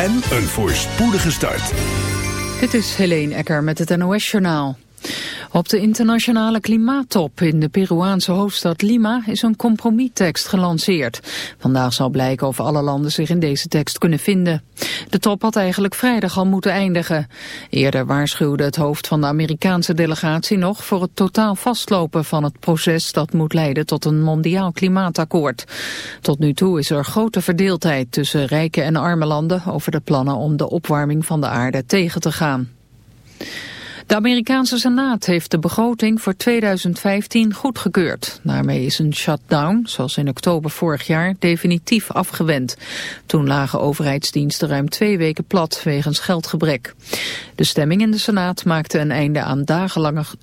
en een voorspoedige start. Dit is Helene Ecker met het NOS-journaal. Op de internationale klimaattop in de Peruaanse hoofdstad Lima is een compromistekst gelanceerd. Vandaag zal blijken of alle landen zich in deze tekst kunnen vinden. De top had eigenlijk vrijdag al moeten eindigen. Eerder waarschuwde het hoofd van de Amerikaanse delegatie nog voor het totaal vastlopen van het proces dat moet leiden tot een mondiaal klimaatakkoord. Tot nu toe is er grote verdeeldheid tussen rijke en arme landen over de plannen om de opwarming van de aarde tegen te gaan. De Amerikaanse Senaat heeft de begroting voor 2015 goedgekeurd. Daarmee is een shutdown, zoals in oktober vorig jaar, definitief afgewend. Toen lagen overheidsdiensten ruim twee weken plat wegens geldgebrek. De stemming in de Senaat maakte een einde aan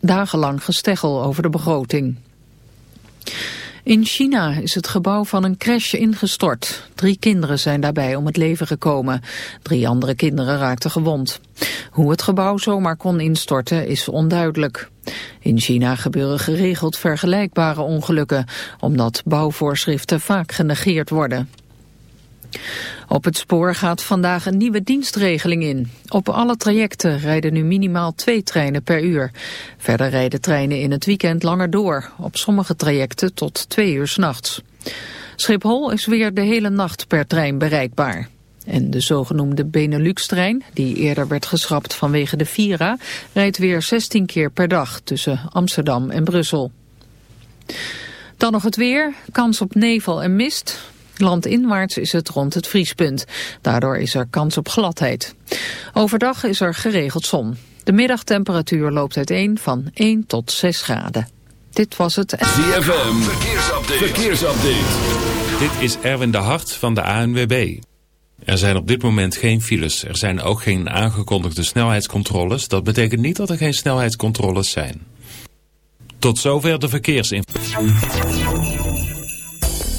dagenlang, gesteggel over de begroting. In China is het gebouw van een crash ingestort. Drie kinderen zijn daarbij om het leven gekomen. Drie andere kinderen raakten gewond. Hoe het gebouw zomaar kon instorten is onduidelijk. In China gebeuren geregeld vergelijkbare ongelukken, omdat bouwvoorschriften vaak genegeerd worden. Op het spoor gaat vandaag een nieuwe dienstregeling in. Op alle trajecten rijden nu minimaal twee treinen per uur. Verder rijden treinen in het weekend langer door. Op sommige trajecten tot twee uur s'nachts. Schiphol is weer de hele nacht per trein bereikbaar. En de zogenoemde Benelux-trein, die eerder werd geschrapt vanwege de Vira, rijdt weer 16 keer per dag tussen Amsterdam en Brussel. Dan nog het weer, kans op nevel en mist. Landinwaarts is het rond het vriespunt. Daardoor is er kans op gladheid. Overdag is er geregeld zon. De middagtemperatuur loopt uiteen van 1 tot 6 graden. Dit was het... ZFM, verkeersupdate. verkeersupdate. Dit is Erwin de Hart van de ANWB. Er zijn op dit moment geen files. Er zijn ook geen aangekondigde snelheidscontroles. Dat betekent niet dat er geen snelheidscontroles zijn. Tot zover de verkeersinformatie.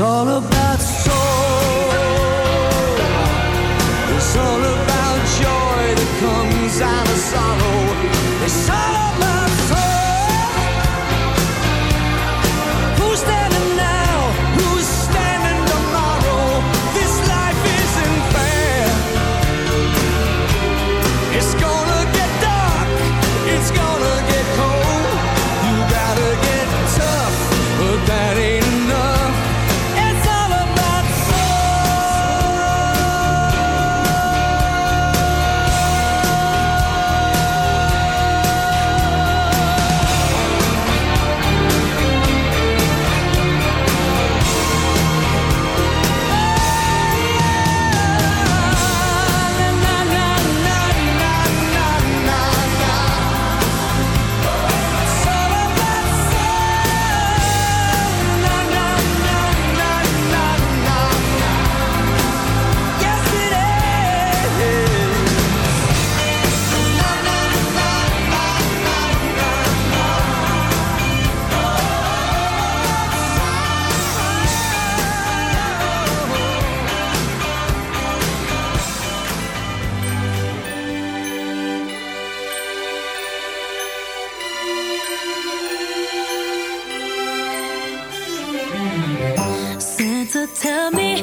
all about Santa, tell me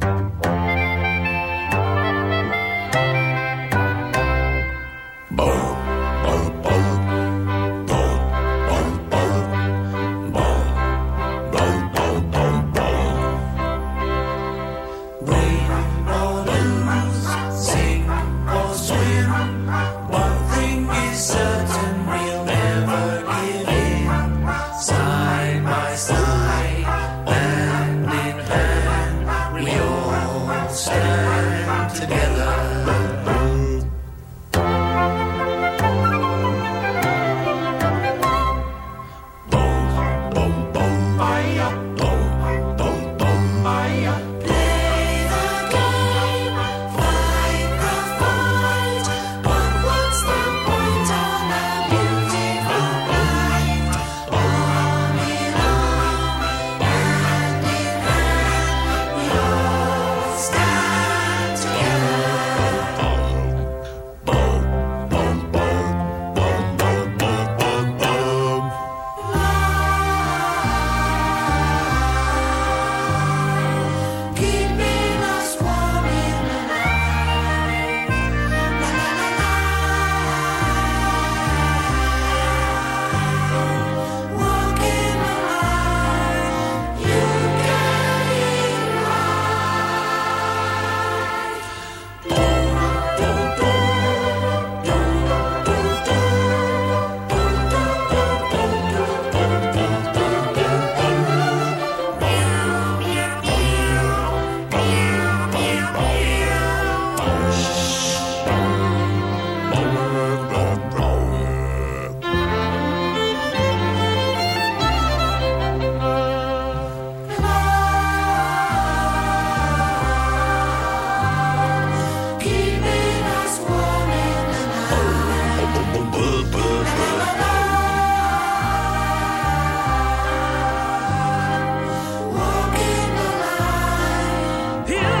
Yeah.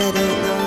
I don't know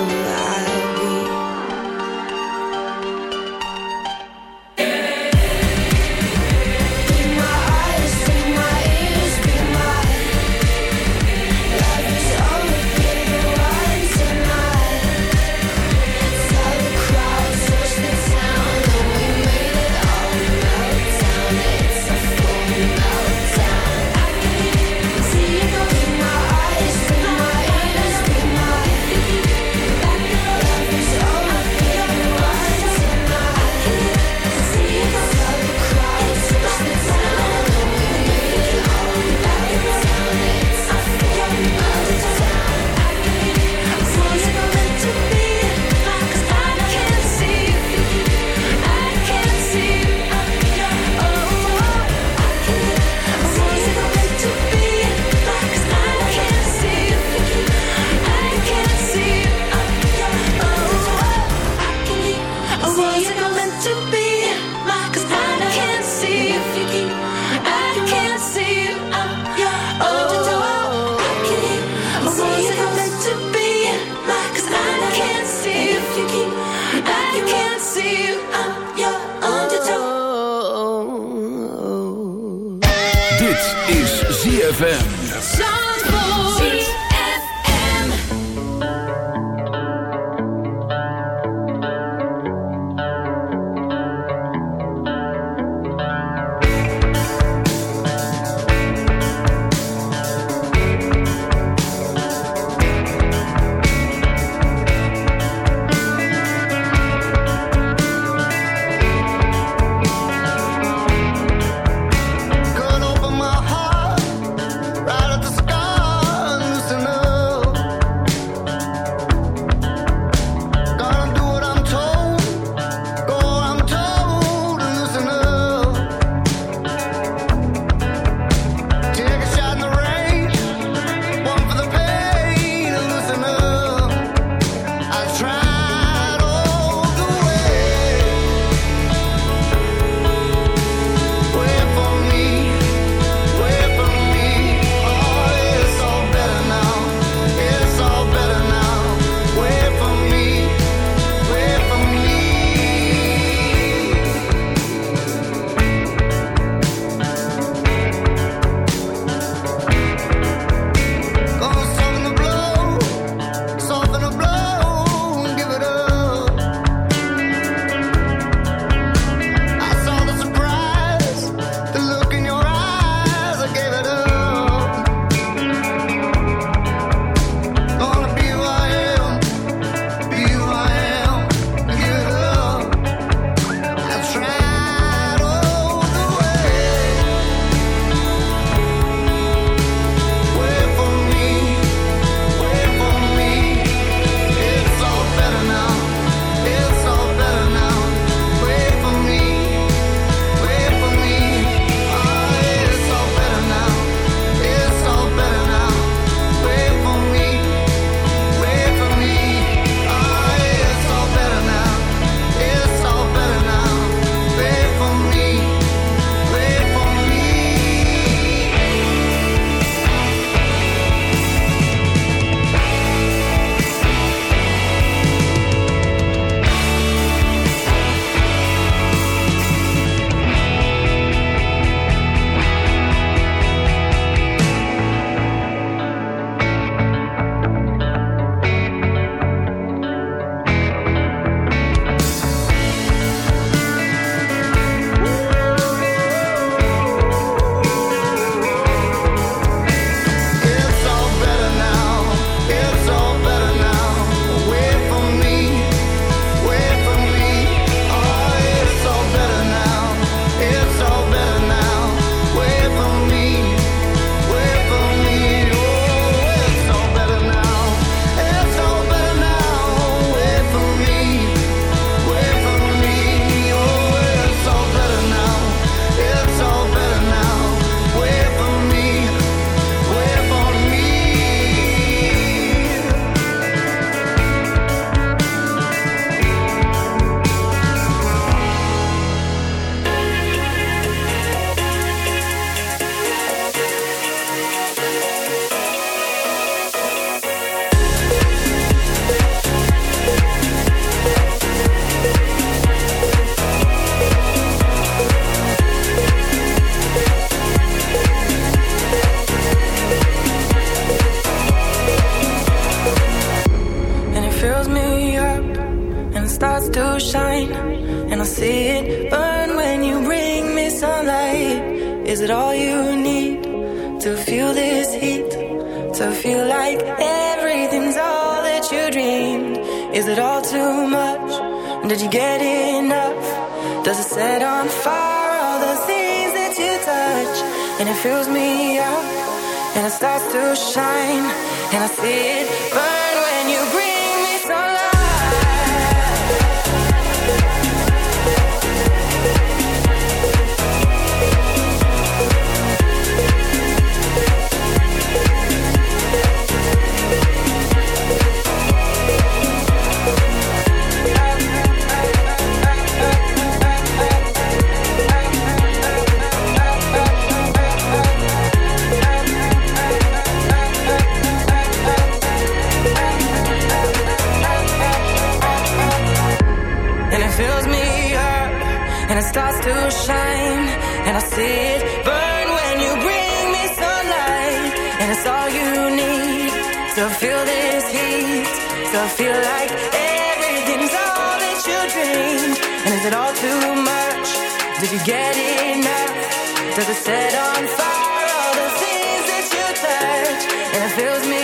set on fire all the things that you touch, and it fills me.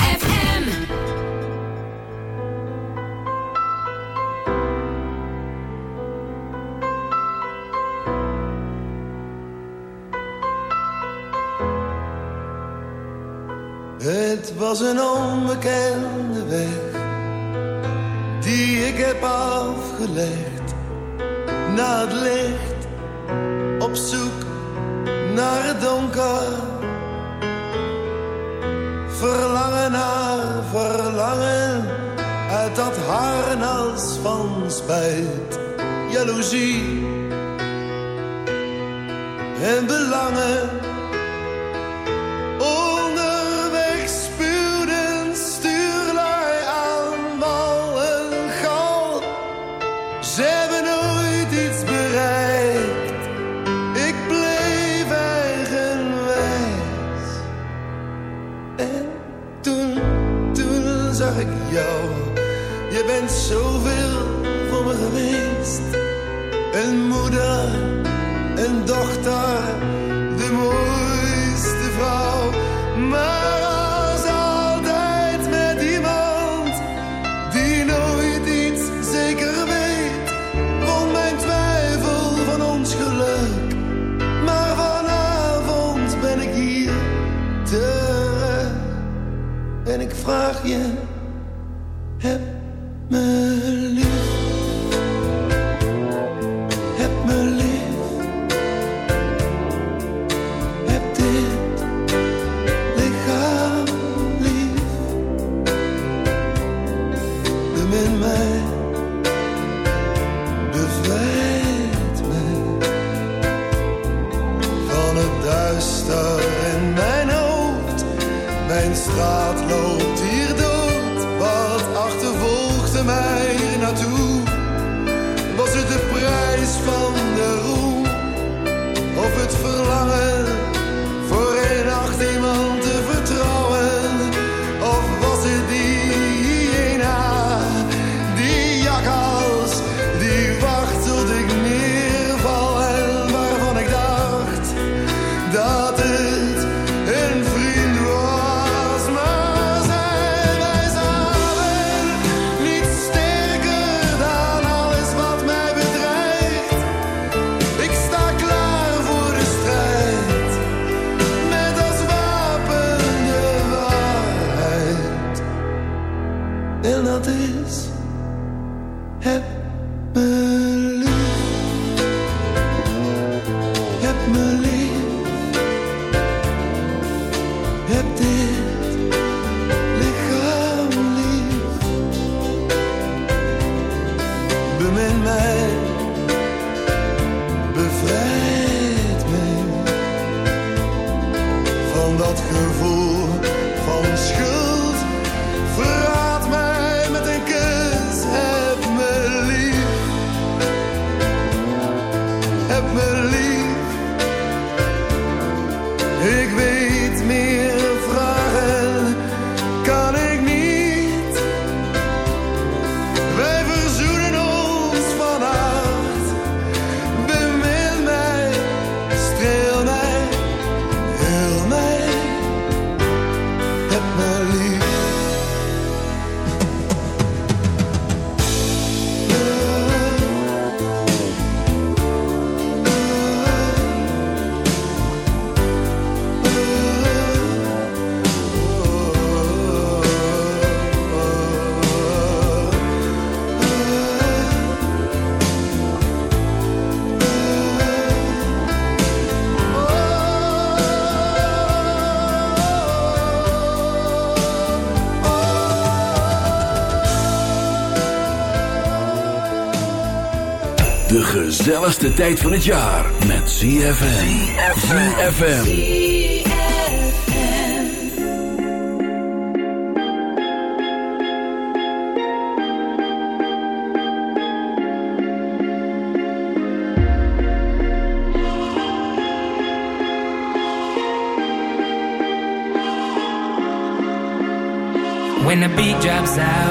rien. gezelligste tijd van het jaar met ZFM. ZFM. When the beat drops out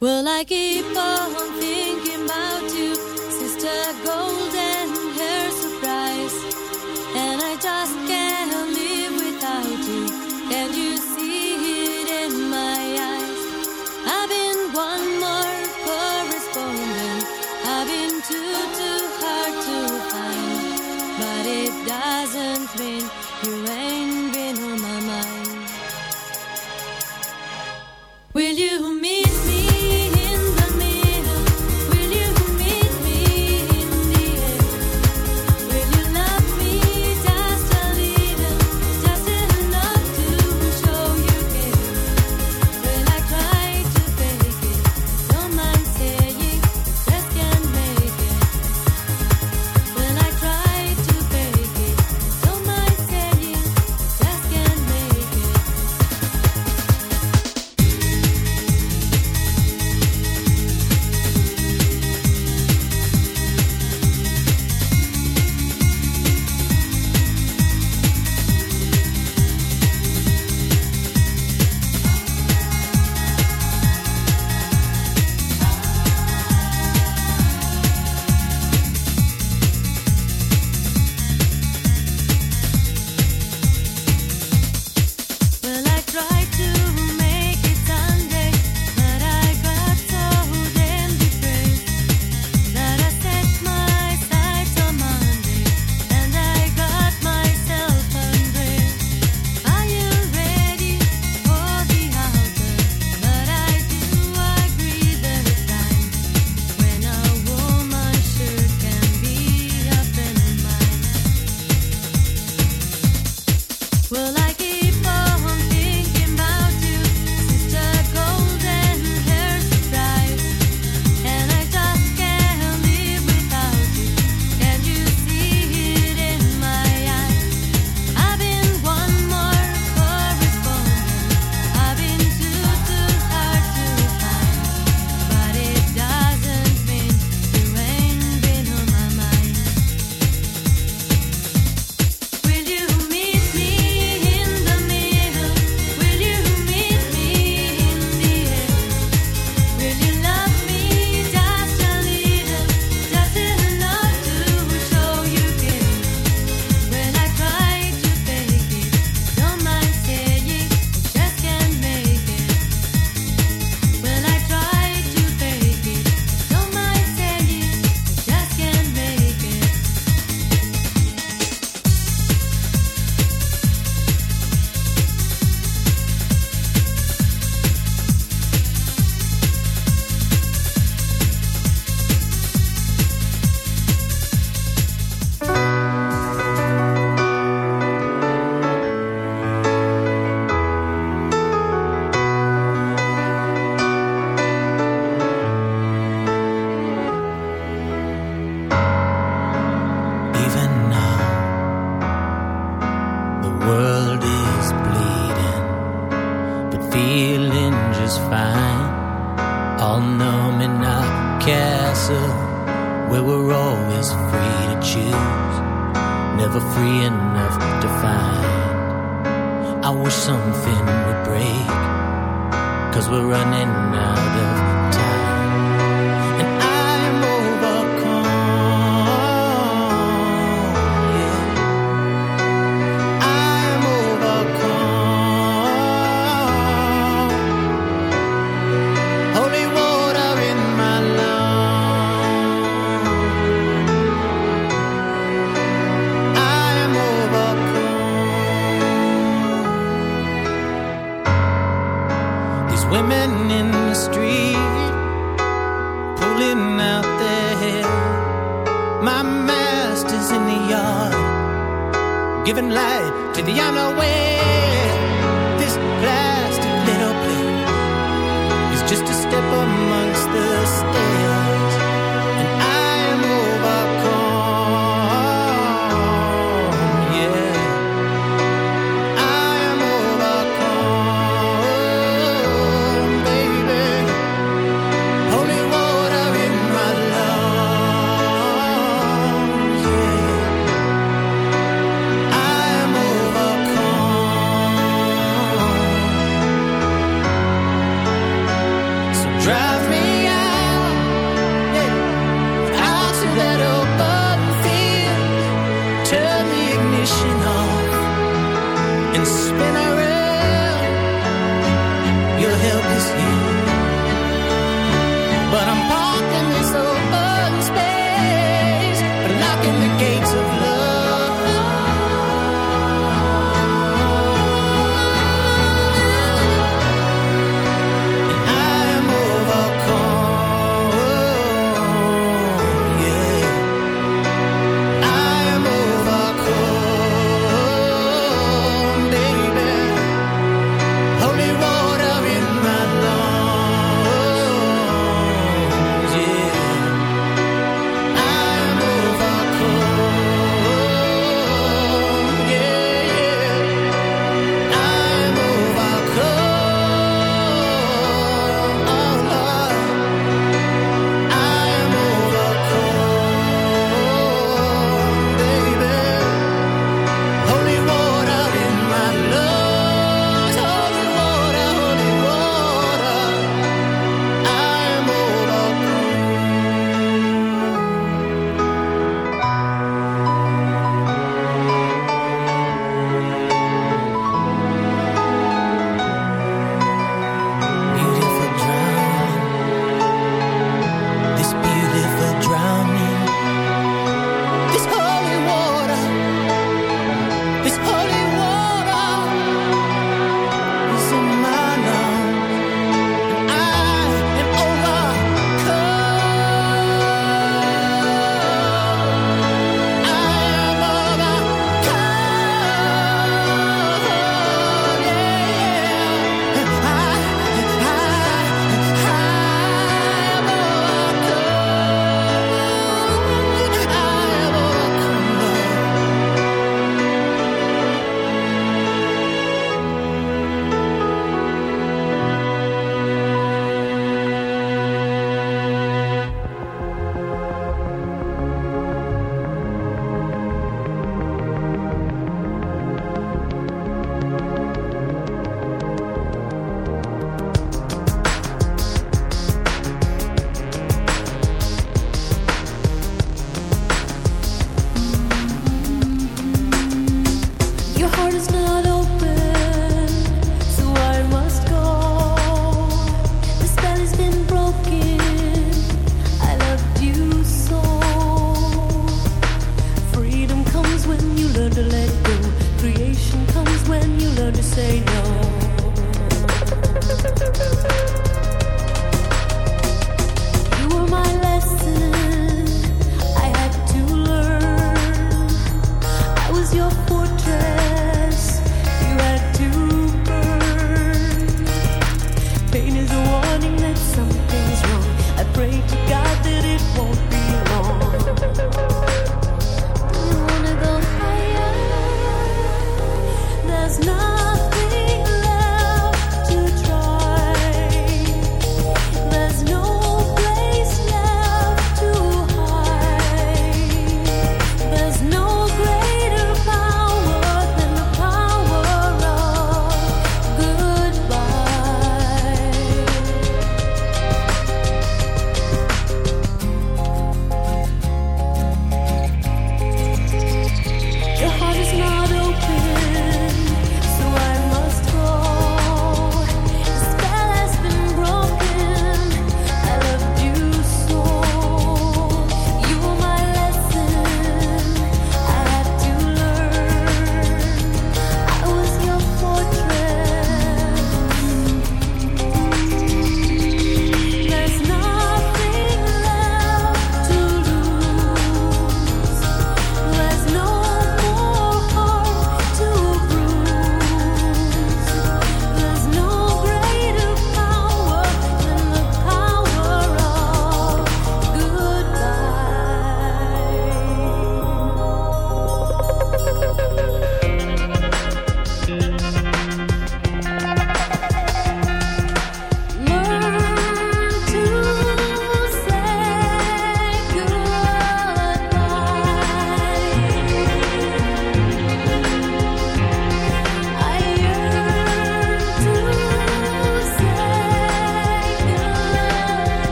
Will I keep on thinking? Women in the street pulling out their hair. My master's in the yard giving light to the unaware. This plastic little place is just a step amongst the stairs.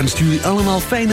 en stuur u allemaal fijne...